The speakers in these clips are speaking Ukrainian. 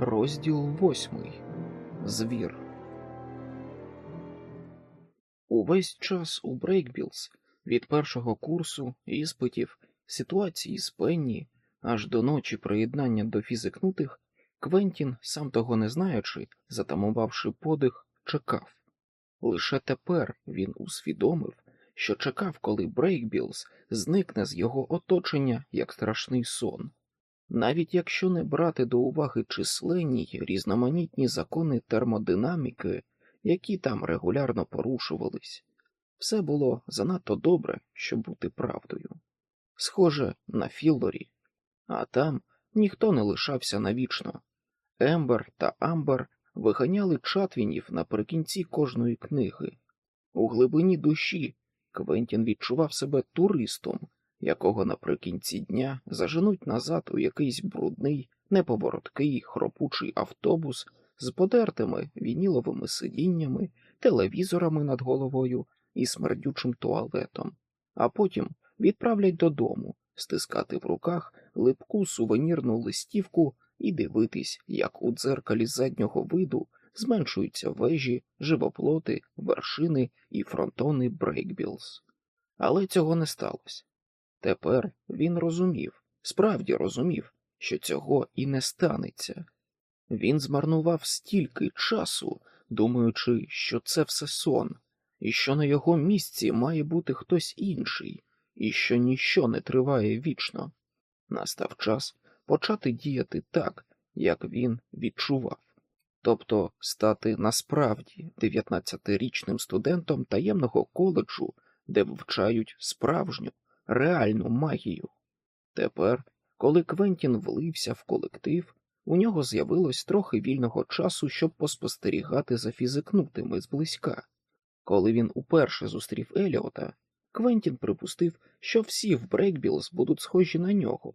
Розділ восьмий. Звір. Увесь час у Брейкбілз від першого курсу іспитів, ситуації з Пенні аж до ночі приєднання до фізикнутих, Квентін, сам того не знаючи, затамувавши подих, чекав. Лише тепер він усвідомив, що чекав, коли Брейкбілз зникне з його оточення як страшний сон. Навіть якщо не брати до уваги численні різноманітні закони термодинаміки, які там регулярно порушувались, все було занадто добре, щоб бути правдою. Схоже на Філлорі, а там ніхто не лишався навічно. Ембер та Амбер виганяли чатвінів наприкінці кожної книги. У глибині душі Квентін відчував себе туристом, якого наприкінці дня заженуть назад у якийсь брудний, неповороткий, хропучий автобус з подертими вініловими сидіннями, телевізорами над головою і смердючим туалетом, а потім відправлять додому стискати в руках липку сувенірну листівку і дивитись, як у дзеркалі заднього виду зменшуються вежі, живоплоти, вершини і фронтони Брейкбілз. Але цього не сталося. Тепер він розумів, справді розумів, що цього і не станеться. Він змарнував стільки часу, думаючи, що це все сон, і що на його місці має бути хтось інший, і що ніщо не триває вічно. Настав час почати діяти так, як він відчував, тобто стати насправді 19-річним студентом таємного коледжу, де вивчають справжню, реальну магію. Тепер, коли Квентін влився в колектив, у нього з'явилось трохи вільного часу, щоб поспостерігати за фізикнутими зблизька. Коли він уперше зустрів Еліота, Квентін припустив, що всі в Брейкбілз будуть схожі на нього,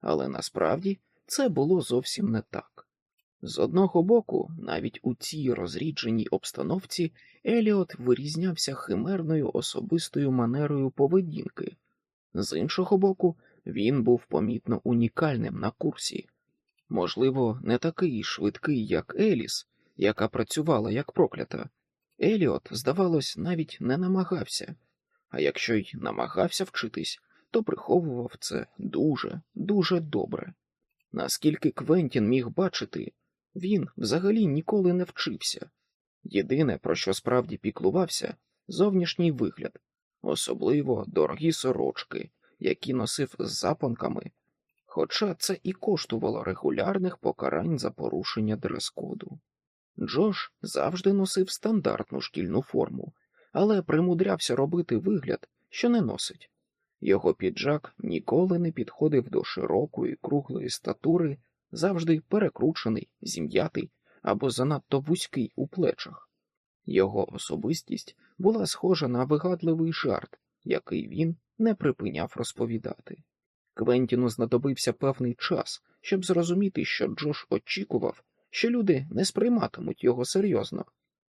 але насправді це було зовсім не так. З одного боку, навіть у цій розрідженій обстановці Еліот вирізнявся химерною особистою манерою поведінки, з іншого боку, він був помітно унікальним на курсі. Можливо, не такий швидкий, як Еліс, яка працювала як проклята. Еліот, здавалось, навіть не намагався, а якщо й намагався вчитись, то приховував це дуже, дуже добре. Наскільки Квентін міг бачити, він взагалі ніколи не вчився. Єдине, про що справді піклувався, зовнішній вигляд, особливо дорогі сорочки, які носив з запонками, хоча це і коштувало регулярних покарань за порушення дрес-коду. Джош завжди носив стандартну шкільну форму, але примудрявся робити вигляд, що не носить. Його піджак ніколи не підходив до широкої круглої статури, завжди перекручений, зім'ятий або занадто вузький у плечах. Його особистість була схожа на вигадливий жарт, який він не припиняв розповідати. Квентіну знадобився певний час, щоб зрозуміти, що Джош очікував, що люди не сприйматимуть його серйозно,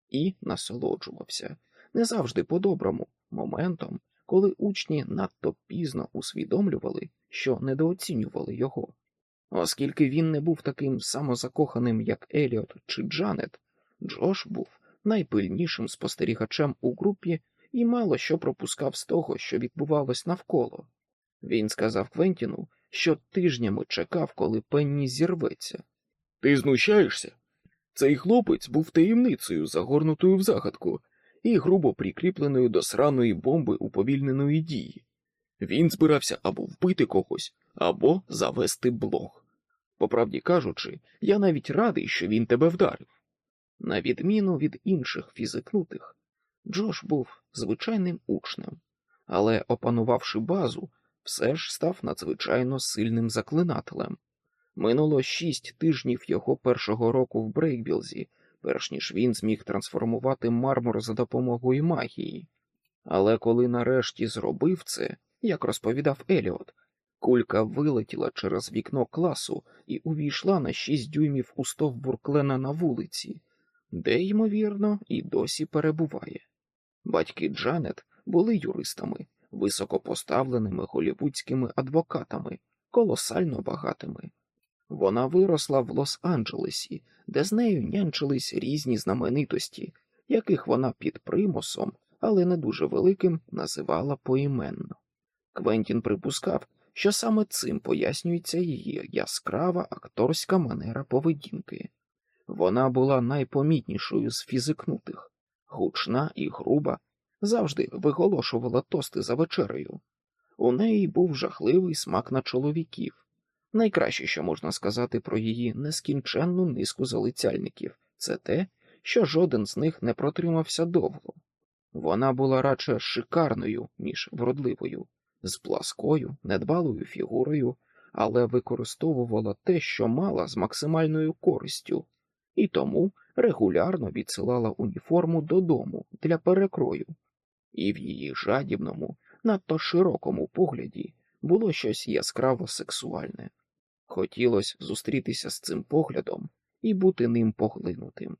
і насолоджувався не завжди по-доброму моментом, коли учні надто пізно усвідомлювали, що недооцінювали його. Оскільки він не був таким самозакоханим, як Еліот чи Джанет, Джош був найпильнішим спостерігачем у групі і мало що пропускав з того, що відбувалось навколо. Він сказав Квентіну, що тижнями чекав, коли Пенні зірветься. Ти знущаєшся? Цей хлопець був таємницею, загорнутою в загадку, і грубо прикріпленою до сраної бомби уповільненої дії. Він збирався або вбити когось, або завести блог. По правді кажучи, я навіть радий, що він тебе вдарив. На відміну від інших фізикнутих, Джош був звичайним учнем, але, опанувавши базу, все ж став надзвичайно сильним заклинателем. Минуло шість тижнів його першого року в Брейкбілзі, перш ніж він зміг трансформувати мармур за допомогою магії. Але коли нарешті зробив це, як розповідав Еліот, кулька вилетіла через вікно класу і увійшла на шість дюймів у стовбур клена на вулиці, де, ймовірно, і досі перебуває. Батьки Джанет були юристами, високопоставленими голівудськими адвокатами, колосально багатими. Вона виросла в Лос-Анджелесі, де з нею нянчились різні знаменитості, яких вона під примусом, але не дуже великим, називала поіменно. Квентін припускав, що саме цим пояснюється її яскрава акторська манера поведінки. Вона була найпомітнішою з фізикнутих, гучна і груба, завжди виголошувала тости за вечерею. У неї був жахливий смак на чоловіків. Найкраще, що можна сказати про її нескінченну низку залицяльників, це те, що жоден з них не протримався довго. Вона була радше шикарною, ніж вродливою, з пласкою, недбалою фігурою, але використовувала те, що мала з максимальною користю, і тому регулярно відсилала уніформу додому для перекрою, і в її жадібному, надто широкому погляді було щось яскраво сексуальне. Хотілося зустрітися з цим поглядом і бути ним поглинутим.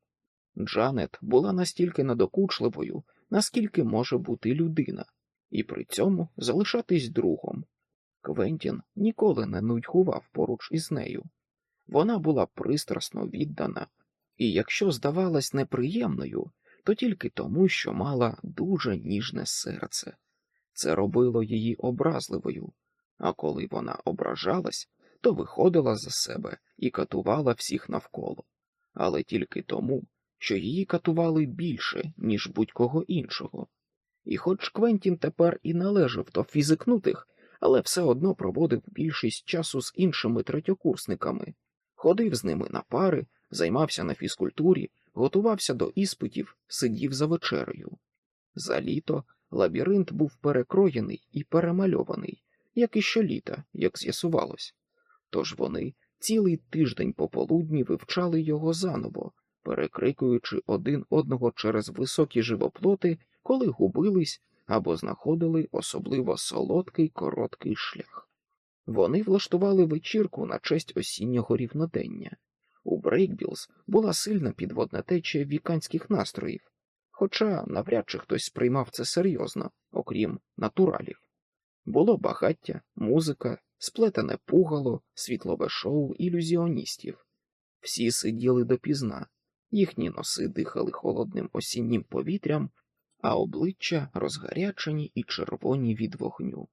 Джанет була настільки надокучливою, наскільки може бути людина, і при цьому залишатись другом. Квентін ніколи не нудьгував поруч із нею. Вона була пристрасно віддана, і якщо здавалась неприємною, то тільки тому, що мала дуже ніжне серце. Це робило її образливою, а коли вона ображалась, то виходила за себе і катувала всіх навколо, але тільки тому, що її катували більше, ніж будь-кого іншого. І хоч Квентін тепер і належав до фізикнутих, але все одно проводив більшість часу з іншими третьокурсниками, ходив з ними на пари, займався на фізкультурі, готувався до іспитів, сидів за вечерею. За літо лабіринт був перекроєний і перемальований, як і щоліта, як з'ясувалось. Тож вони цілий тиждень пополудні вивчали його заново, перекрикуючи один одного через високі живоплоти, коли губились або знаходили особливо солодкий короткий шлях. Вони влаштували вечірку на честь осіннього рівнодення. Брейкбілз була сильна підводна течія віканських настроїв, хоча навряд чи хтось сприймав це серйозно, окрім натуралів. Було багаття, музика, сплетене пугало, світлове шоу ілюзіоністів. Всі сиділи допізна, їхні носи дихали холодним осіннім повітрям, а обличчя розгарячені і червоні від вогню.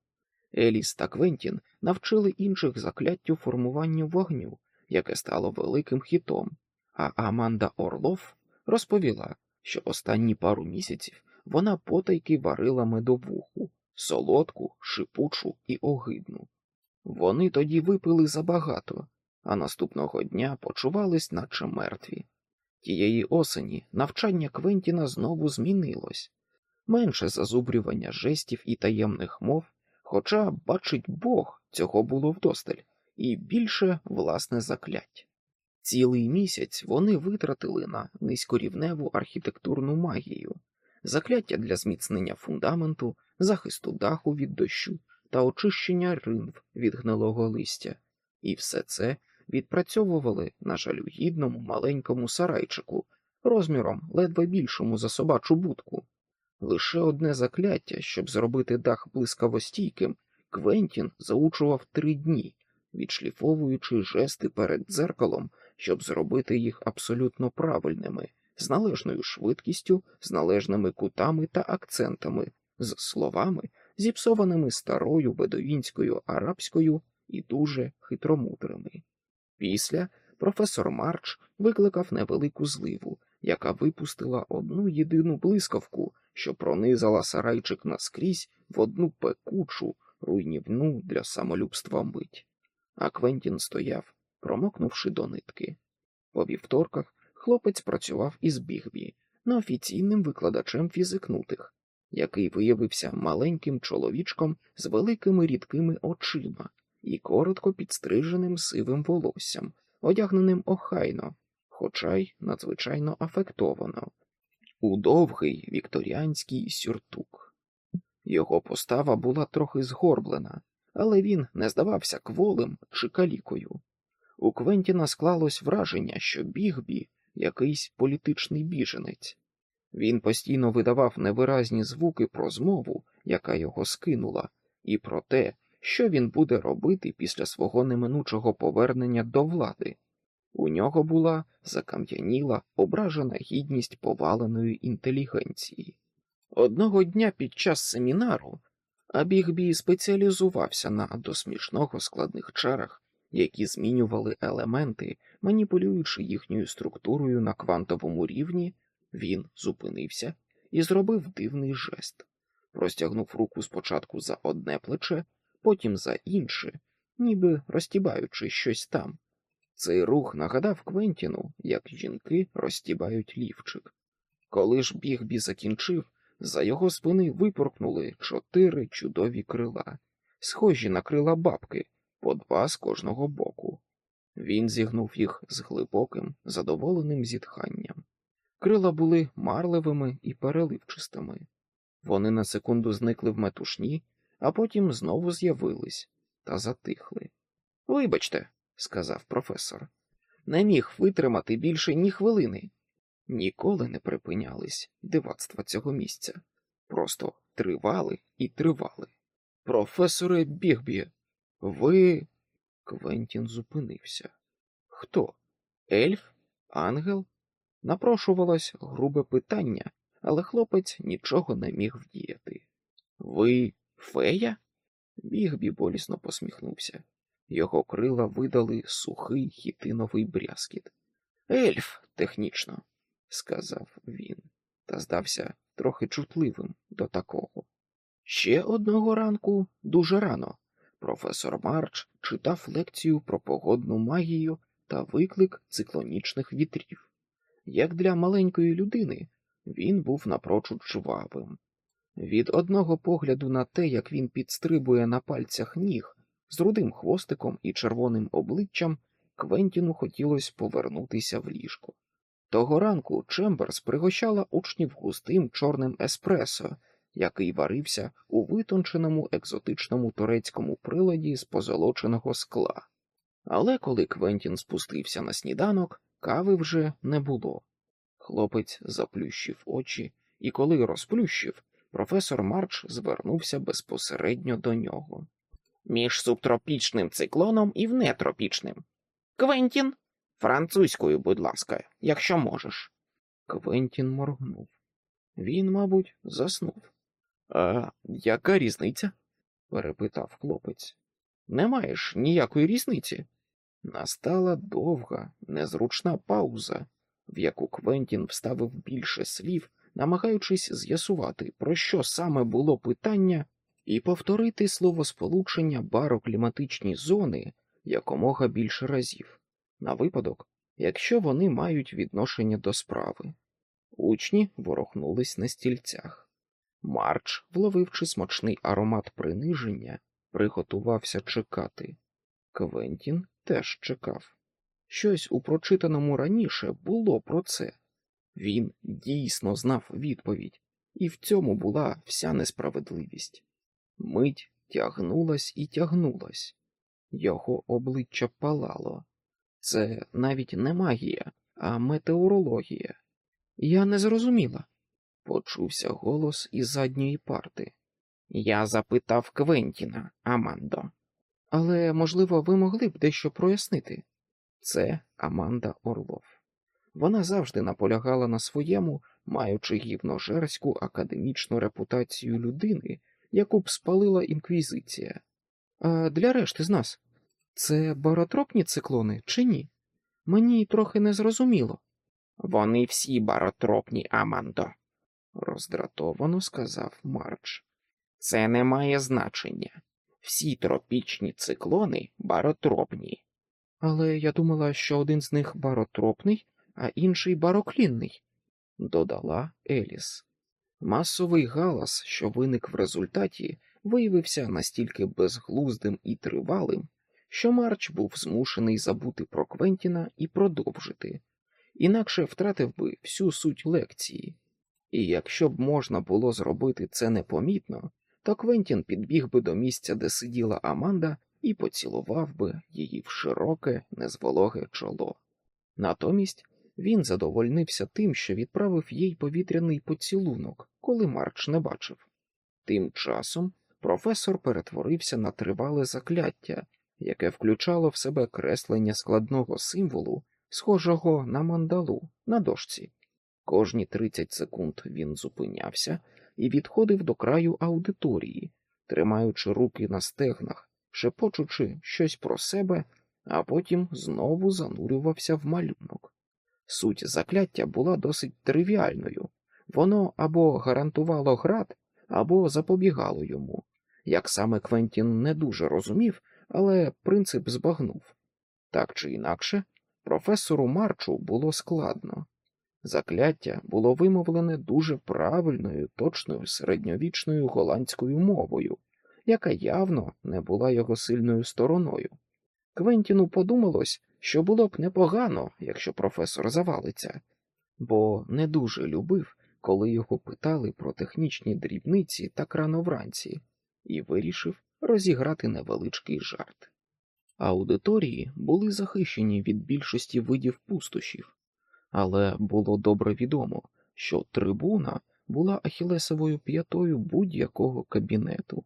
Еліс та Квентін навчили інших закляттю формуванню вогню, яке стало великим хітом, а Аманда Орлов розповіла, що останні пару місяців вона потайки варила медовуху, солодку, шипучу і огидну. Вони тоді випили забагато, а наступного дня почувались, наче мертві. Тієї осені навчання Квентіна знову змінилось менше зазубрювання жестів і таємних мов, хоча, бачить Бог, цього було вдосталь, і більше власне заклять. Цілий місяць вони витратили на низькорівневу архітектурну магію, закляття для зміцнення фундаменту, захисту даху від дощу та очищення ринв від гнилого листя, і все це відпрацьовували на жалюгідному маленькому сарайчику, розміром ледве більшому за собачу будку. Лише одне закляття, щоб зробити дах блискавостійким, Квентін заучував три дні, відшліфовуючи жести перед дзеркалом, щоб зробити їх абсолютно правильними, з належною швидкістю, з належними кутами та акцентами, з словами, зіпсованими старою бедовінською арабською і дуже хитромудрими. Після професор Марч викликав невелику зливу, яка випустила одну єдину блискавку, що пронизала сарайчик наскрізь в одну пекучу, руйнівну для самолюбства мить. А Квентін стояв, промокнувши до нитки. По вівторках хлопець працював із Бігбі, неофіційним викладачем фізикнутих, який виявився маленьким чоловічком з великими рідкими очима і коротко підстриженим сивим волоссям, одягненим охайно, хоча й надзвичайно афектовано, у довгий вікторіанський сюртук. Його постава була трохи згорблена, але він не здавався кволим чи калікою. У Квентіна склалось враження, що Бігбі якийсь політичний біженець. Він постійно видавав невиразні звуки про змову, яка його скинула, і про те, що він буде робити після свого неминучого повернення до влади. У нього була закам'яніла, ображена гідність поваленої інтелігенції. Одного дня під час семінару Абігбі спеціалізувався на до смішного складних чарах, які змінювали елементи, маніпулюючи їхньою структурою на квантовому рівні, він зупинився і зробив дивний жест, простягнув руку спочатку за одне плече, потім за інше, ніби розтібаючи щось там. Цей рух нагадав Квентіну, як жінки розтібають лівчик. Коли ж бігбі закінчив, за його спини випоркнули чотири чудові крила, схожі на крила бабки, по два з кожного боку. Він зігнув їх з глибоким, задоволеним зітханням. Крила були марливими і переливчистими. Вони на секунду зникли в метушні, а потім знову з'явились та затихли. Вибачте, сказав професор, не міг витримати більше ні хвилини. Ніколи не припинялись дивацтва цього місця, просто тривали і тривали. Професоре Бігбі, ви. Квентін зупинився. Хто? Ельф? Ангел? Напрошувалось грубе питання, але хлопець нічого не міг вдіяти. Ви фея? Бігбі болісно посміхнувся. Його крила видали сухий хітиновий брязкіт. Ельф, технічно, сказав він, та здався трохи чутливим до такого. Ще одного ранку, дуже рано, професор Марч читав лекцію про погодну магію та виклик циклонічних вітрів. Як для маленької людини, він був напрочуд жвавим. Від одного погляду на те, як він підстрибує на пальцях ніг з рудим хвостиком і червоним обличчям, Квентіну хотілося повернутися в ліжко. Того ранку Чемберс пригощала учнів густим чорним еспресо, який варився у витонченому екзотичному турецькому приладі з позолоченого скла. Але коли Квентін спустився на сніданок, кави вже не було. Хлопець заплющив очі, і коли розплющив, професор Марч звернувся безпосередньо до нього. Між субтропічним циклоном і внетропічним. Квентін, французькою, будь ласка, якщо можеш. Квентін моргнув. Він, мабуть, заснув. А яка різниця? перепитав хлопець. Не маєш ніякої різниці. Настала довга, незручна пауза, в яку Квентін вставив більше слів, намагаючись з'ясувати, про що саме було питання, і повторити словосполучення барокліматичні зони якомога більше разів, на випадок, якщо вони мають відношення до справи. Учні ворохнулись на стільцях. Марч, вловивши смачний аромат приниження, приготувався чекати. Квентін теж чекав. Щось у прочитаному раніше було про це. Він дійсно знав відповідь, і в цьому була вся несправедливість. Мить тягнулась і тягнулась, його обличчя палало. Це навіть не магія, а метеорологія. Я не зрозуміла, почувся голос із задньої парти. Я запитав Квентіна, Амандо. Але, можливо, ви могли б дещо прояснити. Це Аманда Орлов. Вона завжди наполягала на своєму, маючи гівножерську академічну репутацію людини, яку б спалила інквізиція. А для решти з нас це баротропні циклони чи ні? Мені трохи не зрозуміло. Вони всі баротропні, Амандо, роздратовано сказав Марч. Це не має значення. Всі тропічні циклони баротропні. Але я думала, що один з них баротропний, а інший бароклінний, додала Еліс. Масовий галас, що виник в результаті, виявився настільки безглуздим і тривалим, що Марч був змушений забути про Квентіна і продовжити, інакше втратив би всю суть лекції. І якщо б можна було зробити це непомітно, то Квентін підбіг би до місця, де сиділа Аманда, і поцілував би її в широке, незвологе чоло. Натомість він задовольнився тим, що відправив їй повітряний поцілунок, коли Марч не бачив. Тим часом професор перетворився на тривале закляття, яке включало в себе креслення складного символу, схожого на мандалу на дошці. Кожні 30 секунд він зупинявся і відходив до краю аудиторії, тримаючи руки на стегнах, шепочучи щось про себе, а потім знову занурювався в малюнок. Суть закляття була досить тривіальною воно або гарантувало град, або запобігало йому. Як саме Квентін не дуже розумів, але принцип збагнув. Так чи інакше, професору Марчу було складно. Закляття було вимовлене дуже правильною, точною середньовічною голландською мовою, яка явно не була його сильною стороною. Квентіну подумалось, що було б непогано, якщо професор завалиться, бо не дуже любив, коли його питали про технічні дрібниці так рано вранці, і вирішив розіграти невеличкий жарт. Аудиторії були захищені від більшості видів пустощів, але було добре відомо, що трибуна була ахілесовою п'ятою будь-якого кабінету.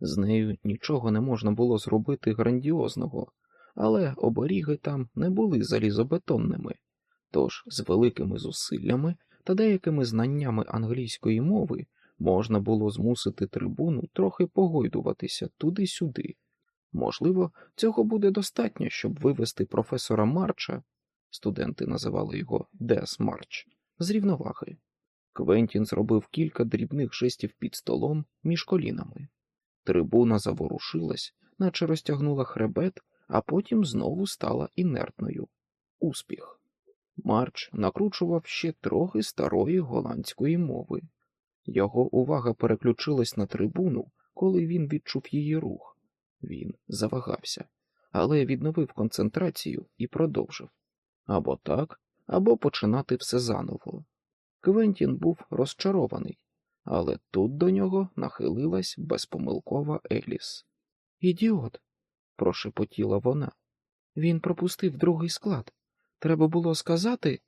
З нею нічого не можна було зробити грандіозного, але оберіги там не були залізобетонними, тож з великими зусиллями та деякими знаннями англійської мови можна було змусити трибуну трохи погойдуватися туди-сюди. Можливо, цього буде достатньо, щоб вивести професора Марча, студенти називали його Дес Марч, з рівноваги. Квентін зробив кілька дрібних жестів під столом між колінами. Трибуна заворушилась, наче розтягнула хребет, а потім знову стала інертною. Успіх. Марч накручував ще трохи старої голландської мови. Його увага переключилась на трибуну, коли він відчув її рух. Він завагався, але відновив концентрацію і продовжив або так, або починати все заново. Квентін був розчарований, але тут до нього нахилилась безпомилкова Еліс. Ідіот, прошепотіла вона. Він пропустив другий склад. Треба було сказати.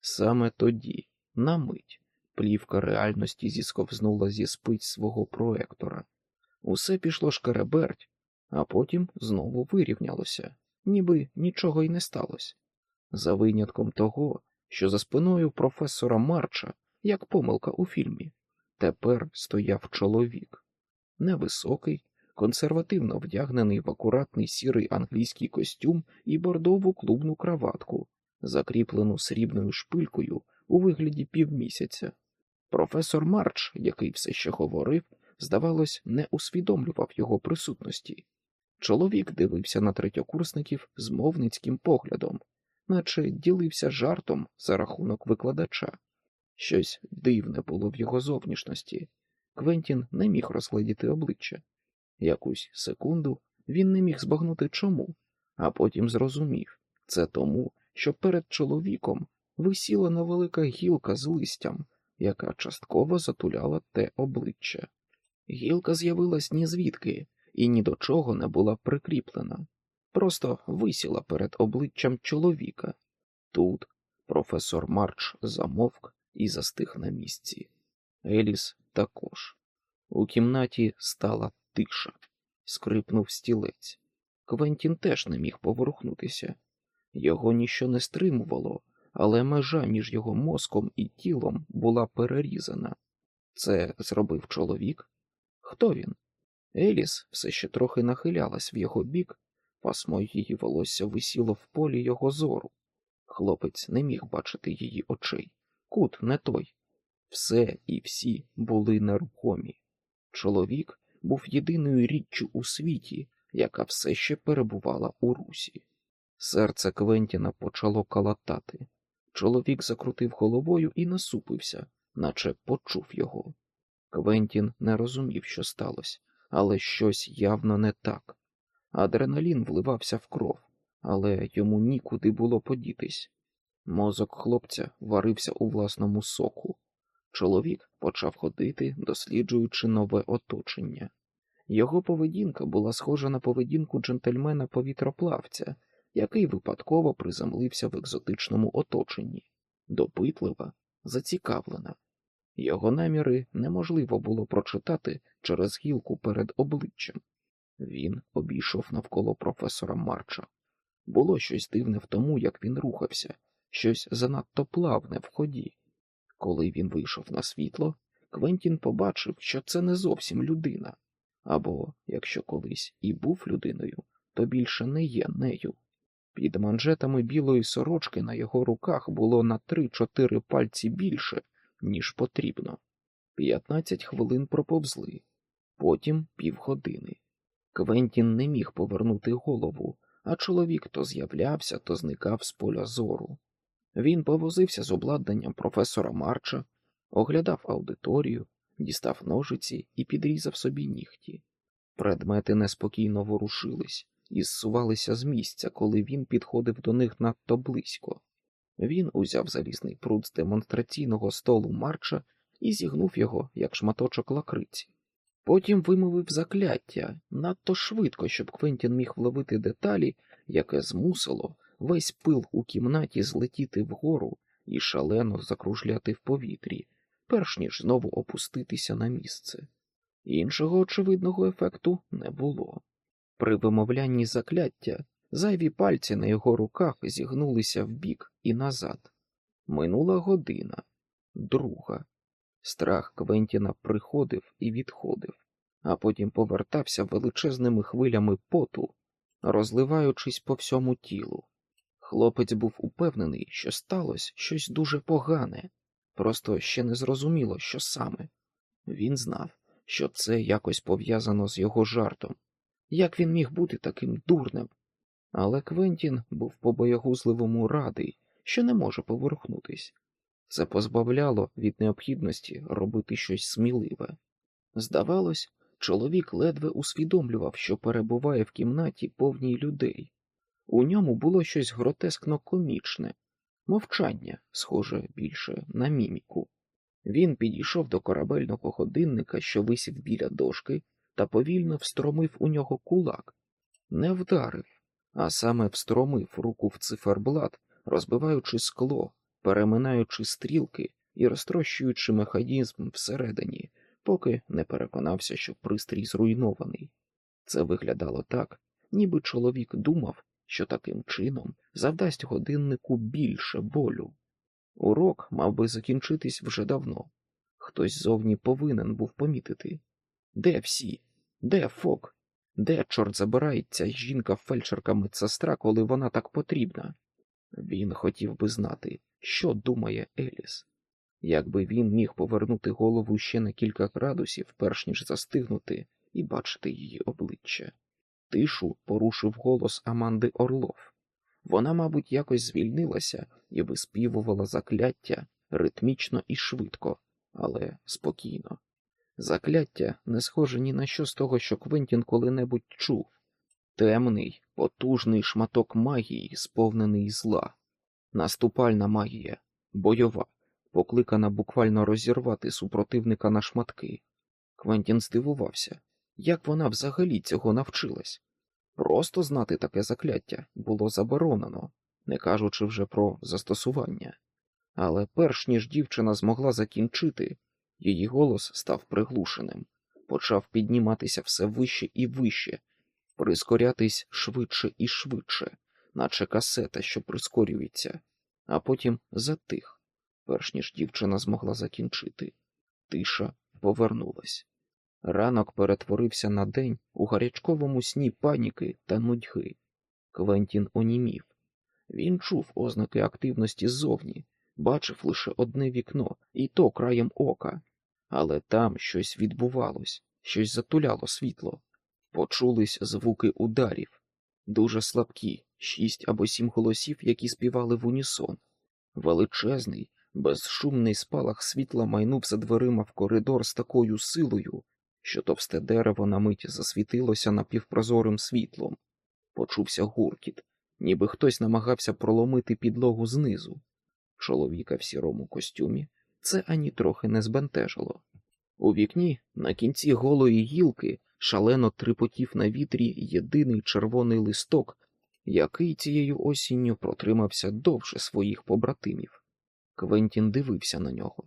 Саме тоді, на мить, плівка реальності зісковзнула зі спиць свого проектора. Усе пішло шкереберть, а потім знову вирівнялося, ніби нічого й не сталося. За винятком того, що за спиною професора Марча, як помилка у фільмі, тепер стояв чоловік невисокий, консервативно вдягнений в акуратний сірий англійський костюм і бордову клубну краватку, закріплену срібною шпилькою у вигляді півмісяця. Професор Марч, який все ще говорив, здавалось, не усвідомлював його присутності. Чоловік дивився на третьокурсників з мовницьким поглядом, наче ділився жартом за рахунок викладача. Щось дивне було в його зовнішності. Квентін не міг розглядіти обличчя. Якусь секунду він не міг збагнути чому, а потім зрозумів це тому, що перед чоловіком висіла невелика гілка з листям, яка частково затуляла те обличчя. Гілка з'явилась ні звідки і ні до чого не була прикріплена, просто висіла перед обличчям чоловіка. Тут професор Марч замовк і застиг на місці. Еліс також. У кімнаті стала тиша, скрипнув стілець. Квентін теж не міг поворухнутися. Його ніщо не стримувало, але межа між його мозком і тілом була перерізана. Це зробив чоловік? Хто він? Еліс все ще трохи нахилялась в його бік, пасмо її волосся висіло в полі його зору. Хлопець не міг бачити її очей. Кут не той. Все і всі були нерухомі. Чоловік був єдиною річчю у світі, яка все ще перебувала у русі. Серце Квентіна почало калатати. Чоловік закрутив головою і насупився, наче почув його. Квентін не розумів, що сталося, але щось явно не так. Адреналін вливався в кров, але йому нікуди було подітись. Мозок хлопця варився у власному соку. Чоловік почав ходити, досліджуючи нове оточення. Його поведінка була схожа на поведінку джентльмена повітроплавця, який випадково приземлився в екзотичному оточенні, допитлива, зацікавлена. Його наміри неможливо було прочитати через гілку перед обличчям. Він обійшов навколо професора Марча. Було щось дивне в тому, як він рухався, щось занадто плавне в ході. Коли він вийшов на світло, Квентін побачив, що це не зовсім людина, або, якщо колись і був людиною, то більше не є нею. Під манжетами білої сорочки на його руках було на три-чотири пальці більше, ніж потрібно. П'ятнадцять хвилин проповзли, потім півгодини. Квентін не міг повернути голову, а чоловік то з'являвся, то зникав з поля зору. Він повозився з обладнанням професора Марча, оглядав аудиторію, дістав ножиці і підрізав собі нігті. Предмети неспокійно ворушились і зсувалися з місця, коли він підходив до них надто близько. Він узяв залізний пруд з демонстраційного столу Марча і зігнув його, як шматочок лакриці. Потім вимовив закляття надто швидко, щоб Квентін міг вловити деталі, яке змусило весь пил у кімнаті злетіти вгору і шалено закружляти в повітрі, перш ніж знову опуститися на місце. Іншого очевидного ефекту не було. При вимовлянні закляття зайві пальці на його руках зігнулися вбік і назад. Минула година, друга. Страх Квентіна приходив і відходив, а потім повертався величезними хвилями поту, розливаючись по всьому тілу. Хлопець був упевнений, що сталося щось дуже погане, просто ще не зрозуміло, що саме. Він знав, що це якось пов'язано з його жартом. Як він міг бути таким дурним? Але Квентін був по боягузливому радий, що не може поверхнутись. Це позбавляло від необхідності робити щось сміливе. Здавалось, чоловік ледве усвідомлював, що перебуває в кімнаті повній людей. У ньому було щось гротескно комічне, мовчання, схоже більше на міміку. Він підійшов до корабельного годинника, що висів біля дошки, та повільно встромив у нього кулак, не вдарив, а саме встромив руку в циферблат, розбиваючи скло, переминаючи стрілки і розтрощуючи механізм всередині, поки не переконався, що пристрій зруйнований. Це виглядало так, ніби чоловік думав, що таким чином завдасть годиннику більше болю. Урок мав би закінчитись вже давно. Хтось зовні повинен був помітити. Де всі? Де Фок? Де, чорт забирається жінка-фельдшерка медсестра, коли вона так потрібна? Він хотів би знати, що думає Еліс. Якби він міг повернути голову ще на кілька градусів, перш ніж застигнути і бачити її обличчя. Тишу порушив голос Аманди Орлов. Вона, мабуть, якось звільнилася і виспівувала закляття ритмічно і швидко, але спокійно. Закляття не схоже ні на що з того, що Квентін коли-небудь чув. Темний, потужний шматок магії, сповнений зла, наступальна магія, бойова, покликана буквально розірвати супротивника на шматки. Квентін здивувався, як вона взагалі цього навчилась. Просто знати таке закляття було заборонено, не кажучи вже про застосування. Але перш ніж дівчина змогла закінчити, її голос став приглушеним, почав підніматися все вище і вище, прискорятись швидше і швидше, наче касета, що прискорюється, а потім затих, перш ніж дівчина змогла закінчити. Тиша повернулась. Ранок перетворився на день у гарячковому сні паніки та нудьги. Квентін онімів. Він чув ознаки активності ззовні, бачив лише одне вікно, і то краєм ока, але там щось відбувалось, щось затуляло світло. Почулись звуки ударів, дуже слабкі, шість або сім голосів, які співали в унісон. Величезний, безшумний спалах світла майнув за дверима в коридор з такою силою, що товсте дерево на мить засвітилося напівпрозорим світлом. Почувся гуркіт, ніби хтось намагався проломити підлогу знизу. Чоловіка в сірому костюмі це ані трохи не збентежило. У вікні, на кінці голої гілки, шалено трипотів на вітрі єдиний червоний листок, який цією осінню протримався довше своїх побратимів. Квентін дивився на нього.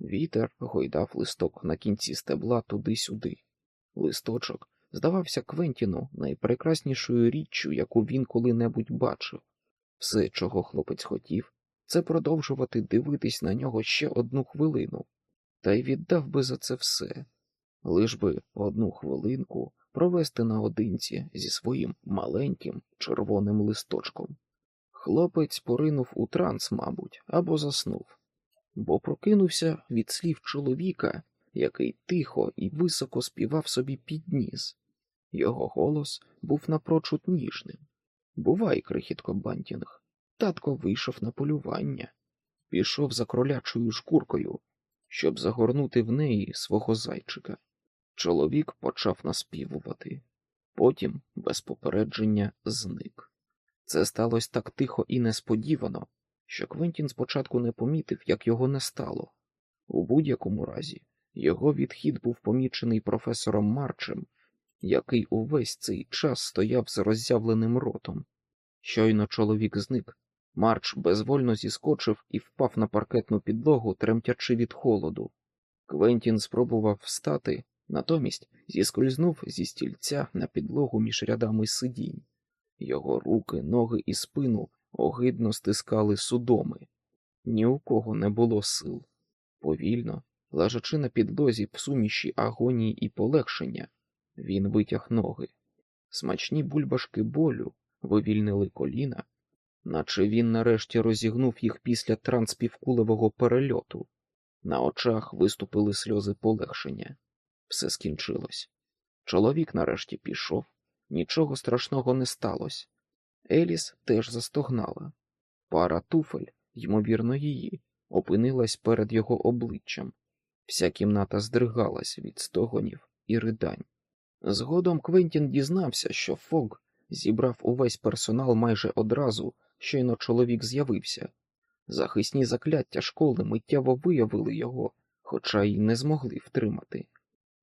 Вітер гойдав листок на кінці стебла туди-сюди. Листочок здавався Квентіну найпрекраснішою річчю, яку він коли-небудь бачив. Все, чого хлопець хотів, це продовжувати дивитись на нього ще одну хвилину, та й віддав би за це все, лиш би одну хвилинку провести наодинці зі своїм маленьким червоним листочком. Хлопець поринув у транс, мабуть, або заснув, бо прокинувся від слів чоловіка, який тихо і високо співав собі під ніс. Його голос був напрочуд ніжним. Бувай, крихітко Бантінг. Татко вийшов на полювання, пішов за кролячою шкуркою, щоб загорнути в неї свого зайчика. Чоловік почав наспівувати, потім, без попередження, зник. Це сталося так тихо і несподівано, що Квентін спочатку не помітив, як його не стало. У будь-якому разі, його відхід був помічений професором Марчем, який увесь цей час стояв з роззявленим ротом. Щойно чоловік зник, Марч безвольно зіскочив і впав на паркетну підлогу, тремтячи від холоду. Квентін спробував встати, натомість зіскользнув зі стільця на підлогу між рядами сидінь. Його руки, ноги і спину огидно стискали судоми. Ні у кого не було сил. Повільно, лежачи на підлозі в суміші агонії і полегшення, він витяг ноги. Смачні бульбашки болю вивільнили коліна, наче він нарешті розігнув їх після транспівкулевого перельоту. На очах виступили сльози полегшення. Все скінчилось. Чоловік нарешті пішов, нічого страшного не сталося. Еліс теж застогнала. Пара туфель, ймовірно, її, опинилась перед його обличчям. Вся кімната здригалась від стогонів і ридань. Згодом Квентін дізнався, що Фог зібрав увесь персонал майже одразу, щойно чоловік з'явився. Захисні закляття школи миттєво виявили його, хоча й не змогли втримати.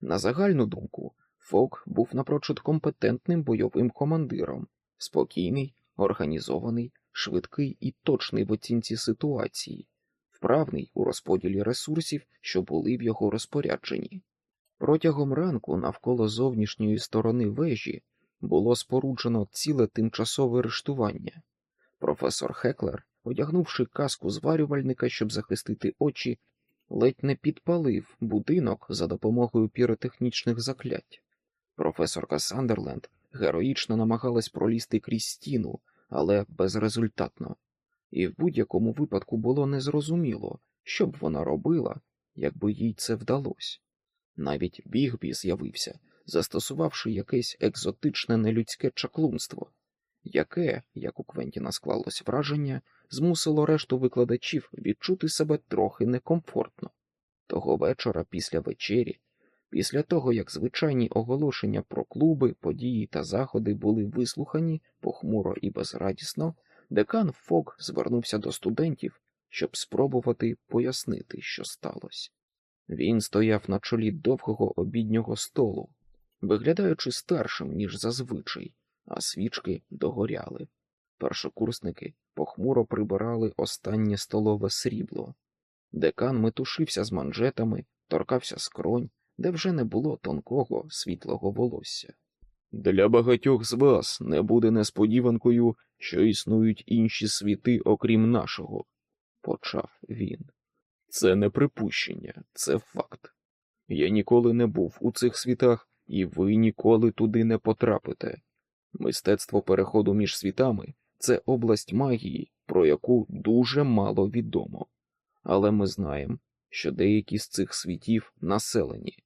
На загальну думку, Фок був напрочуд компетентним бойовим командиром, спокійний, організований, швидкий і точний в оцінці ситуації, вправний у розподілі ресурсів, що були в його розпорядженні. Протягом ранку навколо зовнішньої сторони вежі було споруджено ціле тимчасове рештування. Професор Хеклер, одягнувши каску зварювальника, щоб захистити очі, ледь не підпалив будинок за допомогою піротехнічних заклять. Професорка Сандерленд героїчно намагалась пролізти крізь стіну, але безрезультатно, і в будь-якому випадку було незрозуміло, що б вона робила, якби їй це вдалося. Навіть Бігбі з'явився, застосувавши якесь екзотичне нелюдське чаклунство, яке, як у Квентіна склалось враження, змусило решту викладачів відчути себе трохи некомфортно. Того вечора після вечері, після того як звичайні оголошення про клуби, події та заходи були вислухані похмуро і безрадісно, декан Фок звернувся до студентів, щоб спробувати пояснити, що сталося. Він стояв на чолі довгого обіднього столу, виглядаючи старшим, ніж зазвичай, а свічки догоряли. Першокурсники похмуро прибирали останнє столове срібло. Декан метушився з манжетами, торкався скронь, де вже не було тонкого світлого волосся. Для багатьох з вас не буде несподіванкою, що існують інші світи, окрім нашого, почав він. Це не припущення, це факт. Я ніколи не був у цих світах, і ви ніколи туди не потрапите. Мистецтво переходу між світами це область магії, про яку дуже мало відомо. Але ми знаємо, що деякі з цих світів населені.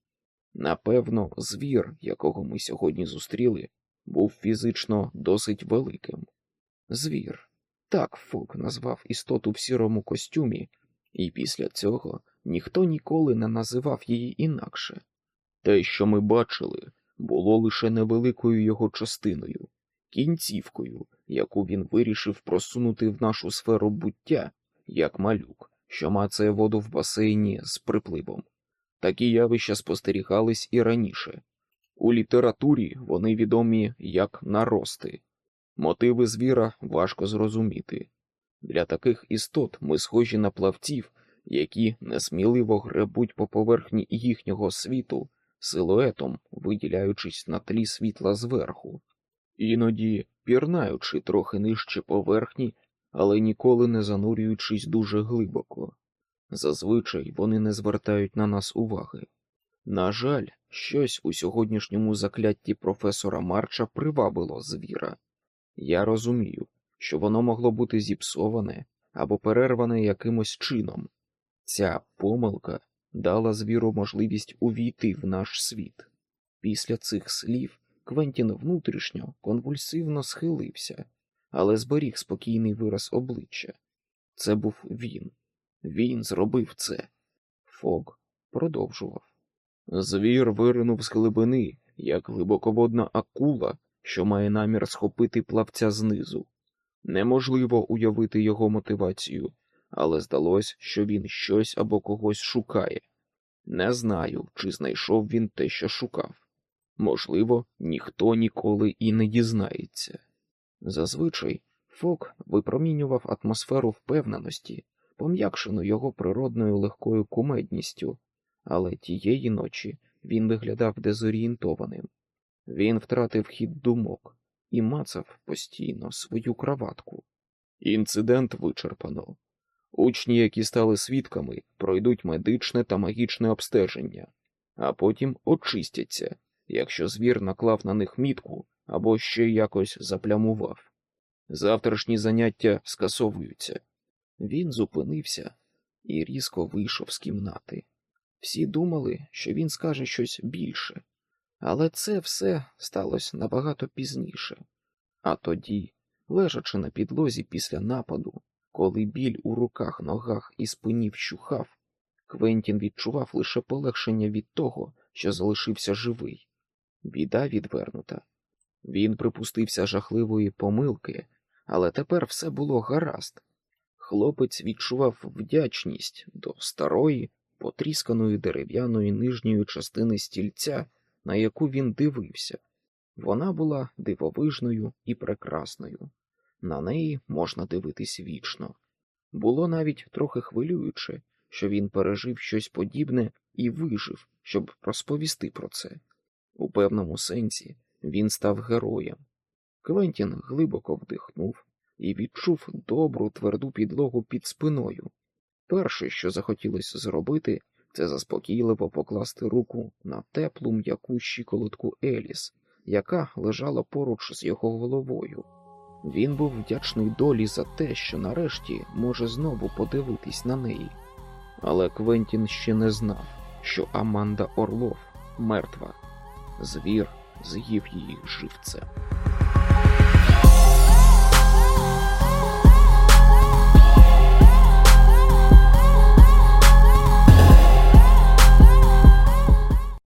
Напевно, звір, якого ми сьогодні зустріли, був фізично досить великим. Звір. Так Фок назвав істоту в сірому костюмі, і після цього ніхто ніколи не називав її інакше. Те, що ми бачили, було лише невеликою його частиною, кінцівкою, яку він вирішив просунути в нашу сферу буття, як малюк, що мацає воду в басейні з припливом. Такі явища спостерігались і раніше. У літературі вони відомі як нарости. Мотиви звіра важко зрозуміти. Для таких істот ми схожі на плавців, які несміливо гребуть по поверхні їхнього світу, силуетом виділяючись на тлі світла зверху, іноді пірнаючи трохи нижче поверхні, але ніколи не занурюючись дуже глибоко. Зазвичай вони не звертають на нас уваги. На жаль, щось у сьогоднішньому заклятті професора Марча привабило звіра. Я розумію, що воно могло бути зіпсоване або перерване якимось чином. Ця помилка дала звіру можливість увійти в наш світ. Після цих слів Квентін внутрішньо конвульсивно схилився, але зберіг спокійний вираз обличчя. Це був він. Він зробив це. Фог продовжував. Звір виринув з глибини, як глибоководна акула, що має намір схопити плавця знизу. Неможливо уявити його мотивацію, але здалось, що він щось або когось шукає. Не знаю, чи знайшов він те, що шукав. Можливо, ніхто ніколи і не дізнається. Зазвичай Фок випромінював атмосферу впевненості, пом'якшену його природною легкою кумедністю, але тієї ночі він виглядав дезорієнтованим. Він втратив хід думок і мацав постійно свою краватку. Інцидент вичерпано. Учні, які стали свідками, пройдуть медичне та магічне обстеження, а потім очистяться, якщо звір наклав на них мітку або ще якось заплямував. Завтрашні заняття скасовуються. Він зупинився і різко вийшов з кімнати. Всі думали, що він скаже щось більше, але це все сталося набагато пізніше. А тоді, лежачи на підлозі після нападу, коли біль у руках, ногах і спині вщухав, Квентін відчував лише полегшення від того, що залишився живий. Біда відвернута. Він припустився жахливої помилки, але тепер все було гаразд. Хлопець відчував вдячність до старої, потрісканої дерев'яної нижньої частини стільця, на яку він дивився. Вона була дивовижною і прекрасною. На неї можна дивитись вічно. Було навіть трохи хвилююче, що він пережив щось подібне і вижив, щоб розповісти про це. У певному сенсі він став героєм. Квентін глибоко вдихнув і відчув добру тверду підлогу під спиною. Перше, що захотілося зробити, це заспокійливо покласти руку на теплу м'яку щиколотку Еліс, яка лежала поруч з його головою. Він був вдячний долі за те, що нарешті може знову подивитись на неї. Але Квентін ще не знав, що Аманда Орлов мертва. Звір з'їв її живцем.